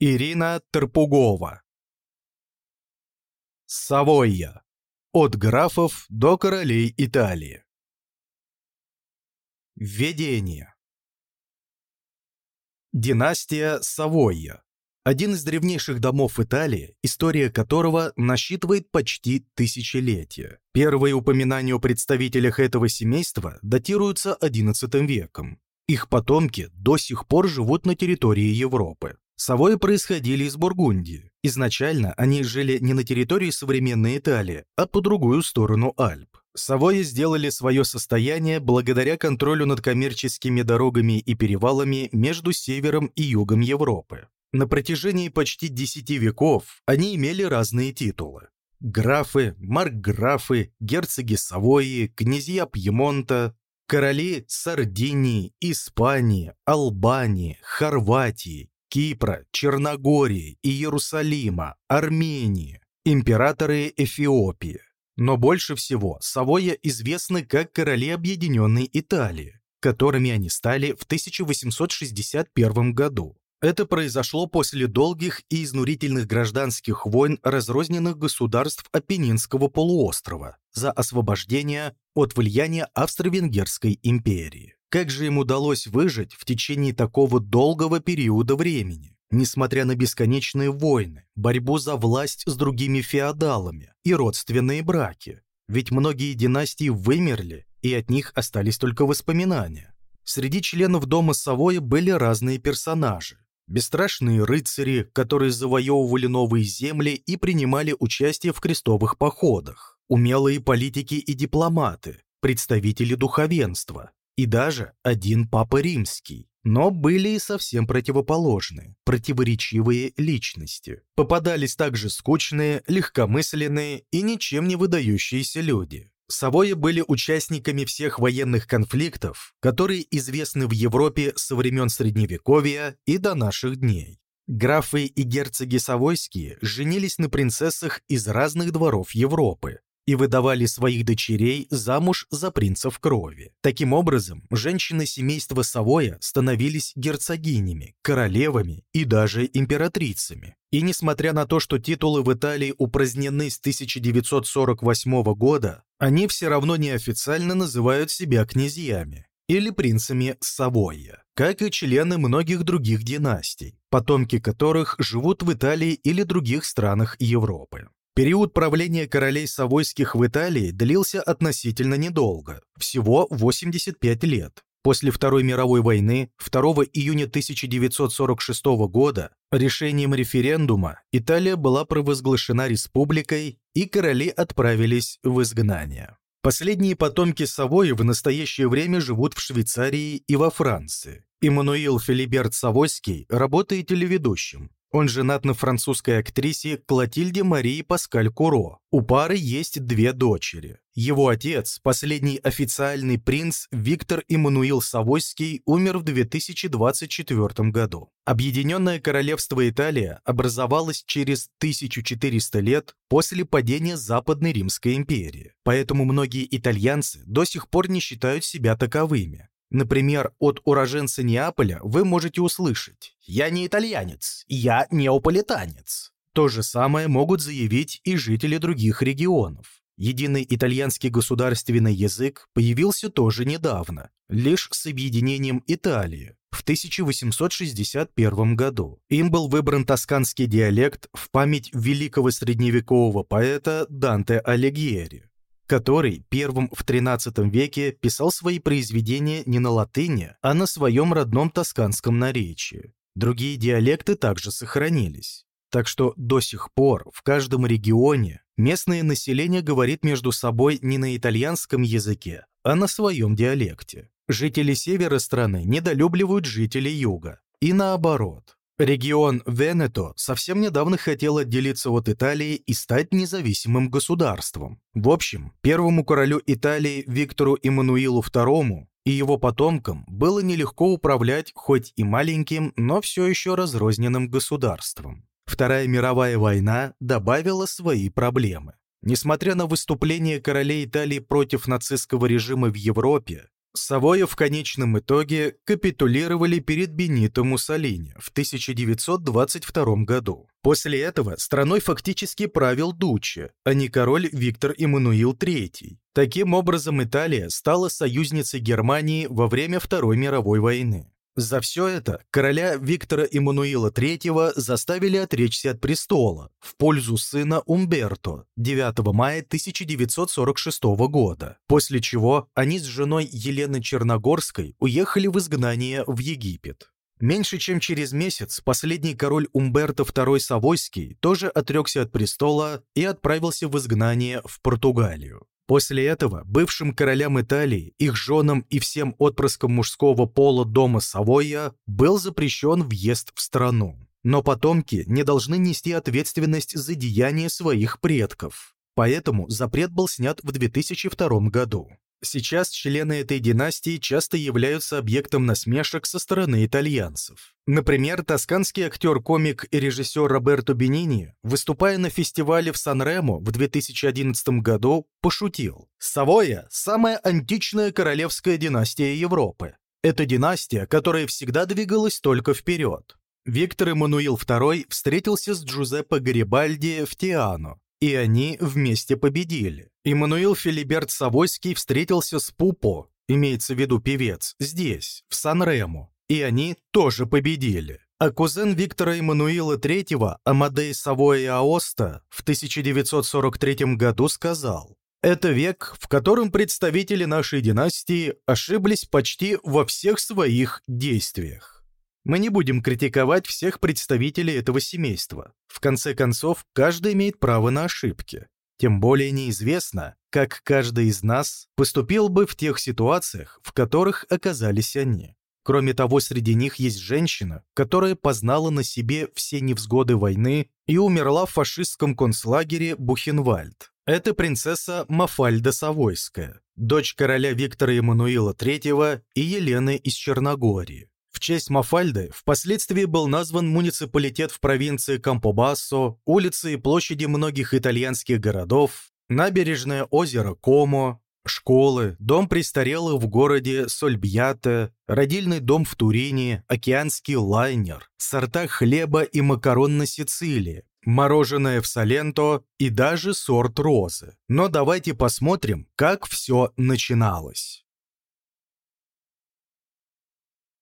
Ирина Терпугова. Савойя. От графов до королей Италии. Введение. Династия Савойя. Один из древнейших домов Италии, история которого насчитывает почти тысячелетие. Первые упоминания о представителях этого семейства датируются XI веком. Их потомки до сих пор живут на территории Европы. Савои происходили из Бургундии. Изначально они жили не на территории современной Италии, а по другую сторону Альп. Савои сделали свое состояние благодаря контролю над коммерческими дорогами и перевалами между севером и югом Европы. На протяжении почти десяти веков они имели разные титулы. Графы, маркграфы, герцоги Савойи, князья Пьемонта, короли Сардинии, Испании, Албании, Хорватии, Кипра, Черногории, Иерусалима, Армении, императоры Эфиопии. Но больше всего Савойя известны как короли Объединенной Италии, которыми они стали в 1861 году. Это произошло после долгих и изнурительных гражданских войн разрозненных государств Апеннинского полуострова за освобождение от влияния Австро-Венгерской империи. Как же им удалось выжить в течение такого долгого периода времени, несмотря на бесконечные войны, борьбу за власть с другими феодалами и родственные браки? Ведь многие династии вымерли, и от них остались только воспоминания. Среди членов дома Савоя были разные персонажи. Бесстрашные рыцари, которые завоевывали новые земли и принимали участие в крестовых походах. Умелые политики и дипломаты, представители духовенства, и даже один папа римский. Но были и совсем противоположные, противоречивые личности. Попадались также скучные, легкомысленные и ничем не выдающиеся люди. Савои были участниками всех военных конфликтов, которые известны в Европе со времен Средневековья и до наших дней. Графы и герцоги Савойские женились на принцессах из разных дворов Европы, и выдавали своих дочерей замуж за принцев крови. Таким образом, женщины семейства Савоя становились герцогинями, королевами и даже императрицами. И несмотря на то, что титулы в Италии упразднены с 1948 года, они все равно неофициально называют себя князьями или принцами Савойя, как и члены многих других династий, потомки которых живут в Италии или других странах Европы. Период правления королей Савойских в Италии длился относительно недолго, всего 85 лет. После Второй мировой войны 2 июня 1946 года решением референдума Италия была провозглашена республикой и короли отправились в изгнание. Последние потомки Савои в настоящее время живут в Швейцарии и во Франции. Иммануил Филиберт Савойский работает телеведущим. Он женат на французской актрисе Клотильде Марии Паскаль Куро. У пары есть две дочери. Его отец, последний официальный принц Виктор Иммануил Савойский, умер в 2024 году. Объединенное королевство Италия образовалось через 1400 лет после падения Западной Римской империи. Поэтому многие итальянцы до сих пор не считают себя таковыми. Например, от уроженца Неаполя вы можете услышать «Я не итальянец, я неаполитанец». То же самое могут заявить и жители других регионов. Единый итальянский государственный язык появился тоже недавно, лишь с объединением Италии в 1861 году. Им был выбран тосканский диалект в память великого средневекового поэта Данте Алигьери который первым в XIII веке писал свои произведения не на латыни, а на своем родном тосканском наречии. Другие диалекты также сохранились. Так что до сих пор в каждом регионе местное население говорит между собой не на итальянском языке, а на своем диалекте. Жители севера страны недолюбливают жителей юга. И наоборот. Регион Венето совсем недавно хотел отделиться от Италии и стать независимым государством. В общем, первому королю Италии Виктору Эммануилу II и его потомкам было нелегко управлять хоть и маленьким, но все еще разрозненным государством. Вторая мировая война добавила свои проблемы. Несмотря на выступление королей Италии против нацистского режима в Европе, Савоя в конечном итоге капитулировали перед Бенито Муссолини в 1922 году. После этого страной фактически правил Дуччи, а не король Виктор Эммануил III. Таким образом, Италия стала союзницей Германии во время Второй мировой войны. За все это короля Виктора Эммануила III заставили отречься от престола в пользу сына Умберто 9 мая 1946 года, после чего они с женой Еленой Черногорской уехали в изгнание в Египет. Меньше чем через месяц последний король Умберто II Савойский тоже отрекся от престола и отправился в изгнание в Португалию. После этого бывшим королям Италии, их женам и всем отпрыскам мужского пола дома Савойя был запрещен въезд в страну. Но потомки не должны нести ответственность за деяния своих предков. Поэтому запрет был снят в 2002 году. Сейчас члены этой династии часто являются объектом насмешек со стороны итальянцев. Например, тосканский актер-комик и режиссер Роберто Бенини, выступая на фестивале в Сан-Ремо в 2011 году, пошутил «Савоя – самая античная королевская династия Европы. Это династия, которая всегда двигалась только вперед». Виктор Эммануил II встретился с Джузеппе Гарибальди в Тиано, и они вместе победили. Иммануил Филиберт Савойский встретился с Пупо, имеется в виду певец, здесь, в Сан-Рему, и они тоже победили. А кузен Виктора Эммануила III, Амадей Савоя Аоста, в 1943 году сказал, «Это век, в котором представители нашей династии ошиблись почти во всех своих действиях». Мы не будем критиковать всех представителей этого семейства. В конце концов, каждый имеет право на ошибки. Тем более неизвестно, как каждый из нас поступил бы в тех ситуациях, в которых оказались они. Кроме того, среди них есть женщина, которая познала на себе все невзгоды войны и умерла в фашистском концлагере Бухенвальд. Это принцесса Мафальда Савойская, дочь короля Виктора Эммануила III и Елены из Черногории. Честь Мафальды впоследствии был назван муниципалитет в провинции Кампобассо, улицы и площади многих итальянских городов, набережное озеро Комо, школы, дом престарелых в городе Сольбьяте, родильный дом в Турине, океанский лайнер, сорта хлеба и макарон на Сицилии, мороженое в Саленто и даже сорт розы. Но давайте посмотрим, как все начиналось.